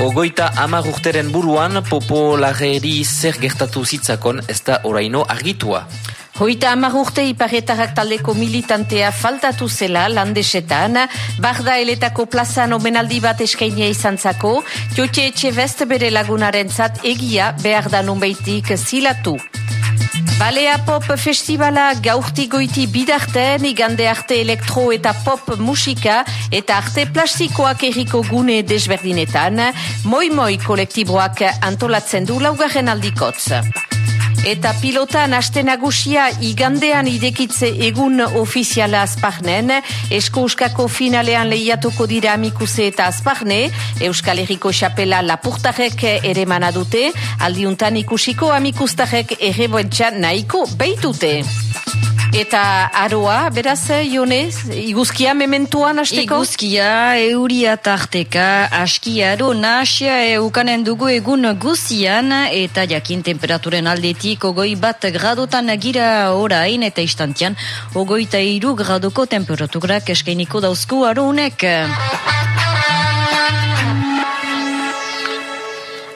Ogoita amar urteren buruan popolageri zer gertatu zitzakon ez da oraino argitua. Hoita amar urte iparretarak taldeko militantea faltatu zela landesetan, barda eletako plazan omenaldi bat eskainia izan zako, jotxe etxe best bere lagunaren zat egia behar da nunbeitik zilatu. Balea Pop Festivala gaurti goiti bidarten, igande arte elektro eta pop musika eta arte plastikoak erriko gune desberdinetan, moi-moi kolektiboak antolatzen du laugarren aldikotz. Eta pilota naste nagusia igandean idekitze egun ofiziala azparnen, esko euskako finalean lehiatuko dira amikuse eta azparne, Euskal Herriko xapela lapurtarek ere manadute, aldiuntan ikusiko amikustarek ere nahiko beitute. Eta aroa, beraz, Ionez, iguzkia mementuan hasteko? Iguzkia, euria tarteka, aski aro, nasia eukanen dugu egun guzian, eta jakin temperaturen aldetik, ogoi bat gradotan gira orain, eta istantian, ogoi eta iru gradoko temperaturak eskainiko dauzku aro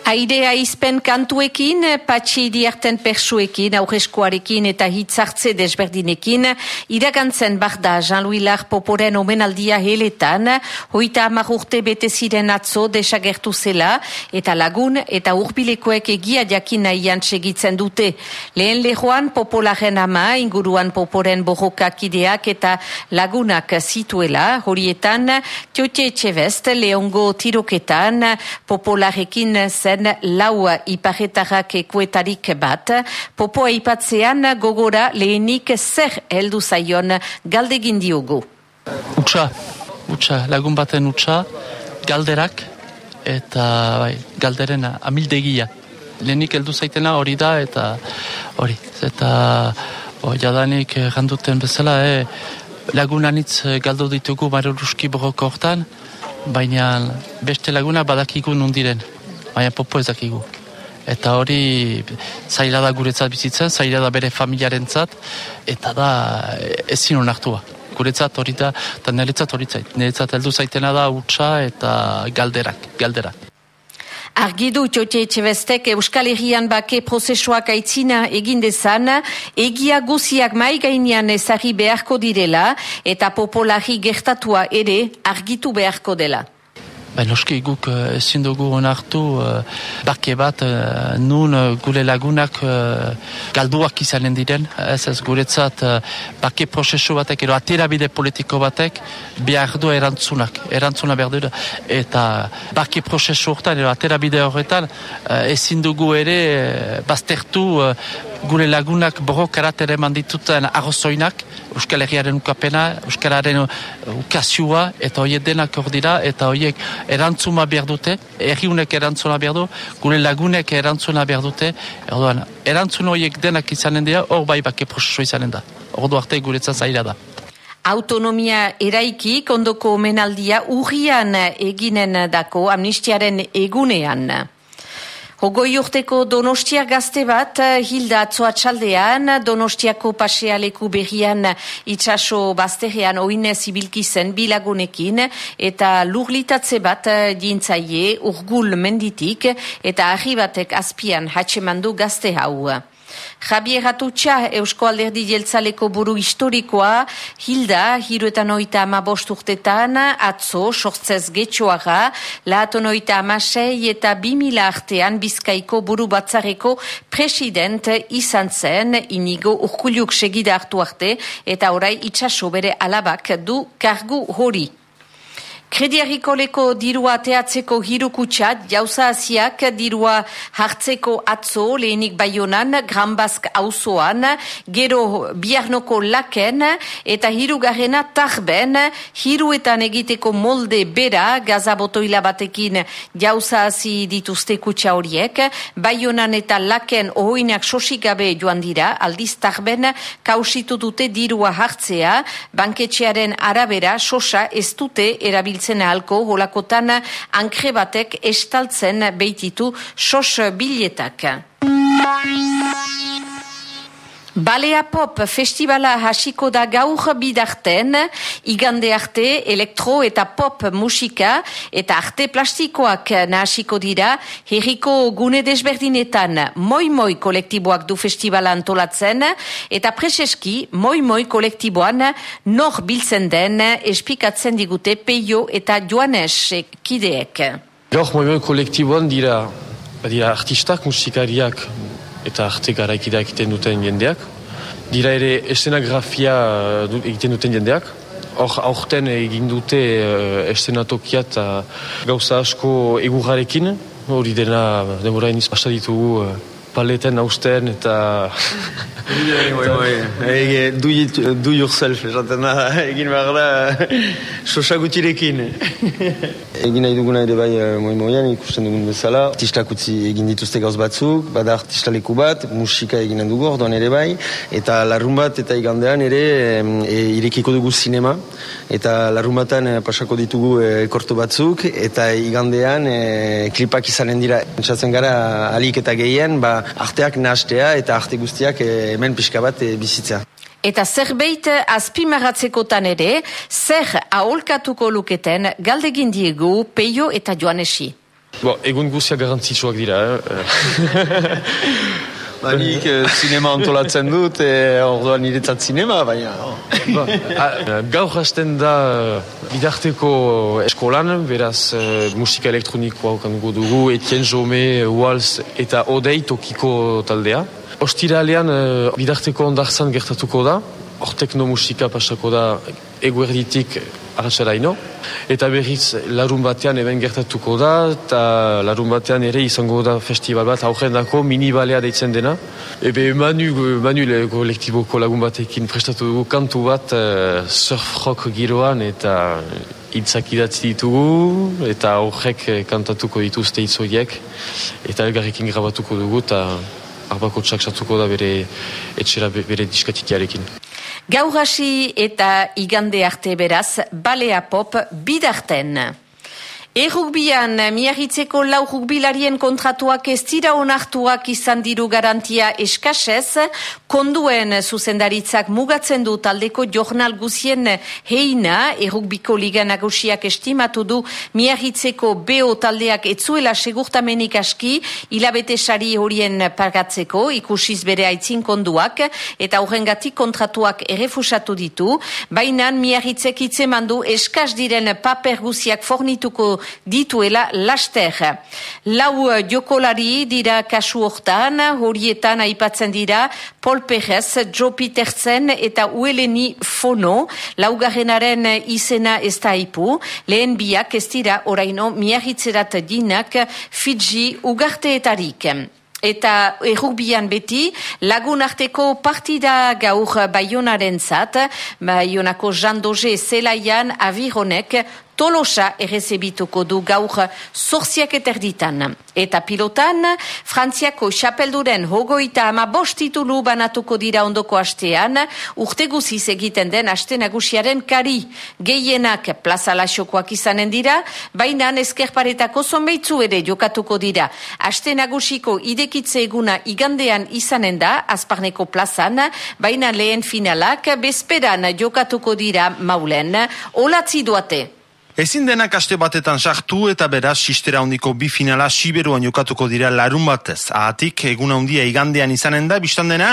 Aidea izpen kantuekin, patxi diarten persuekin, aurreskoarekin eta hitzartze desberdinekin, iragantzen barda Jean-Louis Lar poporen omenaldia heletan, hoita amar urte bete ziren atzo desagertu zela, eta lagun eta urbilekoek egia jakin nahian segitzen dute. Lehen lehoan popolaren ama, inguruan poporen borrokak ideak eta lagunak zituela, horietan, tiote etxebest, leongo tiroketan, popolarekin zen lau iparretarrak ekuetarik bat, popoa ipatzean gogora lehenik zer heldu zaion galdegin diogu. Utsa, utsa, lagun baten utsa, galderak eta bai, galderen amildegia. Lehenik heldu zaitena hori da eta hori. Eta o, jadanik ganduten bezala, e, lagunanitz galdu ditugu maruruski borroko hortan, baina beste laguna badakigu nundiren baina popo ezakigu. Eta hori zaila da guretzat bizitzen, zaila da bere familiaren zat, eta da ezin onartua. Guretzat hori da, eta niretzat hori zait. Niretzat heldu zaitena da utxa eta galderak, galderak. Argidu txotxe etxebestek Euskal Herrian bake prozesuak aitzina egin dezan, egia guziak mai gainean ezari beharko direla eta popolari gertatua ere argitu beharko dela. Ben, oski guk uh, ezin dugu onartu uh, bake bat uh, nun uh, gure lagunak uh, galduak izanen diren. Ez ez guretzat uh, bake prozesu batek edo aterabide politiko batek behar du erantzunak. Erantzuna behar du. Eta bake prozesu horretan edo aterabide horretan uh, ezin dugu ere uh, baztertu uh, gure lagunak borro karatere mandituten arrozoinak Euskal Herriaren ukapena, Euskararen ukazioa eta horiek denak hor dira eta horiek erantzuma behar dute, erriunek erantzuna behar du, gure lagunek erantzuna behar dute, erdoan, erantzun horiek denak izanen dira, hor bai bake prozesu izanen da. Ordu arte guretzat zaila da. Autonomia eraiki, kondoko omenaldia urrian eginen dako amnistiaren egunean. Hogoi urteko Donostia gazte bat, Hilda Atzoa txaldean, Donostiako pasealeku berrian itxaso bazterrean oinez ibilki zen bilagunekin, eta lurlitatze bat dintzaie urgul menditik, eta ahi batek azpian hatxemandu gazte hau. Javier Atutxa, Eusko Alderdi Jeltzaleko buru historikoa, Hilda, hiruetan oita ama bosturtetan, atzo, sortzez getxoaga, lahaton oita ama sei eta bimila artean bizkaiko buru batzareko president izan zen, inigo urkuliuk segida hartu arte, eta orai itxaso bere alabak du kargu hori. Krediarikoleko dirua teatzeko hirukutsat, jauza aziak dirua hartzeko atzo lehenik baionan, granbazk auzoan, gero biarnoko laken, eta hirugarrena tarben, hiruetan egiteko molde bera, gazabotoila batekin jauza azi dituzte kutsa horiek, baionan eta laken ohoinak sosikabe joan dira, aldiz tarben kausitu dute dirua hartzea, banketxearen arabera sosa ez dute erabiltzen erabiltzen ahalko holakotan ankre batek estaltzen beititu sos biletak. Balea Pop festivala hasiko da gaur bidarten, igande arte elektro eta pop musika eta arte plastikoak nahasiko dira, herriko gune desberdinetan. Moi moi kolektiboak du festivala antolatzen eta preseski moi moi kolektiboan nor biltzen den espikatzen digute peio eta joanes kideek. Gaur moi moi kolektiboan dira, dira artistak, musikariak, eta arte garaikidea egiten duten jendeak. Dira ere eszenografia uh, egiten duten jendeak. Hor, aurten egin dute uh, eszenatokia eta gauza asko egurrarekin. Hori dena, demora iniz ditugu uh, paleten hausten eta... Ege, do, it, do yourself, esaten da, egin behar da, sosa gutirekin. egin nahi duguna ere bai eh, moi moian ikusten dugun bezala. Artistak utzi egin dituzte gauz batzuk, bada artistaleku bat, musika eginen dugu orduan ere bai, eta larrun bat eta igandean ere e, irekiko dugu sinema, eta larrun batan e, pasako ditugu e, korto batzuk, eta igandean e, klipak izanen dira. Entzatzen gara alik eta gehien, ba, arteak nahastea eta arte guztiak eh, hemen pixka bat e, bizitza. Eta zerbait azpimarratzekotan ere, zer aholkatuko luketen galdegin diegu peio eta joanesi. Bo, egun guztiak garantzitsuak dira. Eh? Banik eh, sinema antolatzen dut, eh, orduan niretzat sinema, baina... Ba, gaur hasten da bidarteko eskolan, beraz musika elektronikoa okango dugu, Etienne Jome, Waltz eta Odei tokiko taldea. Ostiralean bidarteko ondarzan gertatuko da, teknomusika pasako da eguerditik arratsaraino. Eta berriz larun batean eben gertatuko da, eta larun batean ere izango da festival bat aurrendako mini balea deitzen dena. Ebe manu, manu le kolektiboko lagun batekin prestatu dugu kantu bat uh, surf rock giroan eta hitzak idatzi ditugu eta horrek kantatuko dituzte hitzoiek eta elgarrekin grabatuko dugu eta arbako txak da bere etxera bere diskatitiarekin. Gaur hasi eta igande arte beraz, balea pop bidarten. Errukbian, miarritzeko lau rukbilarien kontratuak ez dira onartuak izan diru garantia eskasez, konduen zuzendaritzak mugatzen du taldeko jornal guzien heina, errukbiko liga nagusiak estimatu du miarritzeko BO taldeak etzuela segurtamenik aski, hilabete sari horien pagatzeko, ikusiz bere aitzin konduak, eta horrengatik kontratuak errefusatu ditu, baina miarritzek itzemandu eskas diren paper guziak fornituko dituela laster. Lau eh, jokolari dira kasu hortan, horietan aipatzen dira Paul Perez, Joe Petersen eta Ueleni Fono, laugarrenaren izena ez da ipu, lehen biak ez dira oraino miarritzerat dinak Fiji ugarteetarik. Eta errukbian beti, lagun arteko partida gaur baionaren zat, baionako jandoze zelaian avironek tolosa errezebituko du gaur zorziak eterditan. Eta pilotan, Frantziako xapelduren hogoita ama bostitulu banatuko dira ondoko astean, urte guziz egiten den aste nagusiaren kari. Gehienak plaza lasokoak izanen dira, baina ezkerparetako zonbeitzu ere jokatuko dira. Aste nagusiko idekitze eguna igandean izanen da, azparneko plazan, baina lehen finalak bezperan jokatuko dira maulen. Olatzi duate. Ezin denak aste batetan sartu eta beraz sistera hondiko bi finala siberuan jokatuko dira larun batez. Ahatik, egun handia igandean izanen da, biztan dena,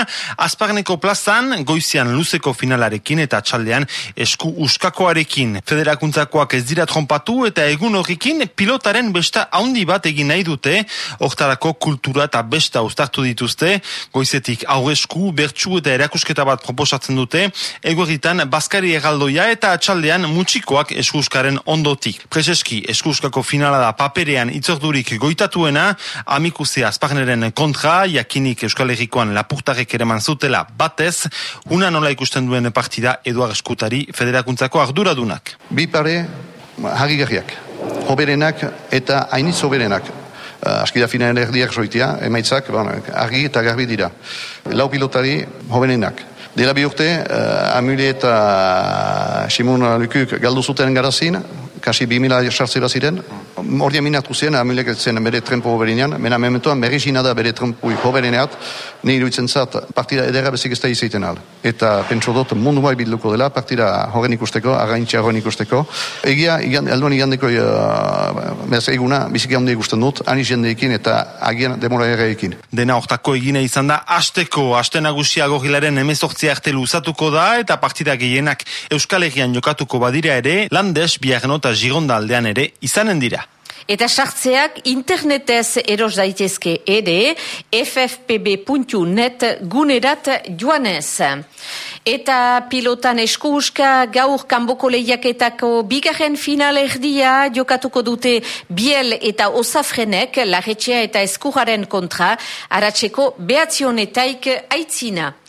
azpagneko plazan, goizian luzeko finalarekin eta txaldean esku uskakoarekin. Federakuntzakoak ez dira trompatu eta egun horrekin pilotaren besta handi bat egin nahi dute, oktarako kultura eta besta ustartu dituzte, goizetik hau esku, bertsu eta erakusketa bat proposatzen dute, egorritan baskari egaldoia eta txaldean mutxikoak esku ondotik. Prezeski, eskuskako finala da paperean itzordurik goitatuena, amikuzea azpagneren kontra, jakinik Euskal Herrikoan lapurtarek ere zutela batez, una nola ikusten duen partida Eduard Eskutari federakuntzako arduradunak. Bi pare, hagigarriak, hoberenak eta hainitz hoberenak. Uh, askida finalen erdiak zoitia, emaitzak, bon, argi eta garbi dira. Lau pilotari, hoberenak. Dela bi urte, uh, Amule eta Simon Lukuk galdu zuten garazin, kasi 2000 sartze bat ziren, ordia minatu zen, amilek zen bere trempo hoberinean, mena mementoan berrizina da bere trempo hobereneat, ni iruditzen zat, partida edera bezik ez da izaiten al. Eta pentsu dut mundu bai bilduko dela, partida horren ikusteko, againtxea horren ikusteko. Egia, igan, alduan igandeko uh, eguna, biziki handi ikusten dut, ani jendeekin eta agian demora ereekin. Dena hortako egine izan da, asteko, aste nagusia gogilaren emezortzia arte luzatuko da, eta partida gehienak Euskal Herrian jokatuko badira ere, landes, biarno eta gironda aldean ere izanen dira. Eta sartzeak internetez eros daitezke ere ffpb.net gunerat joanez. Eta pilotan eskuuska gaur kanboko lehiaketako bigarren final erdia jokatuko dute biel eta osafrenek larretxea eta eskuraren kontra aratzeko behatzionetaik aitzina.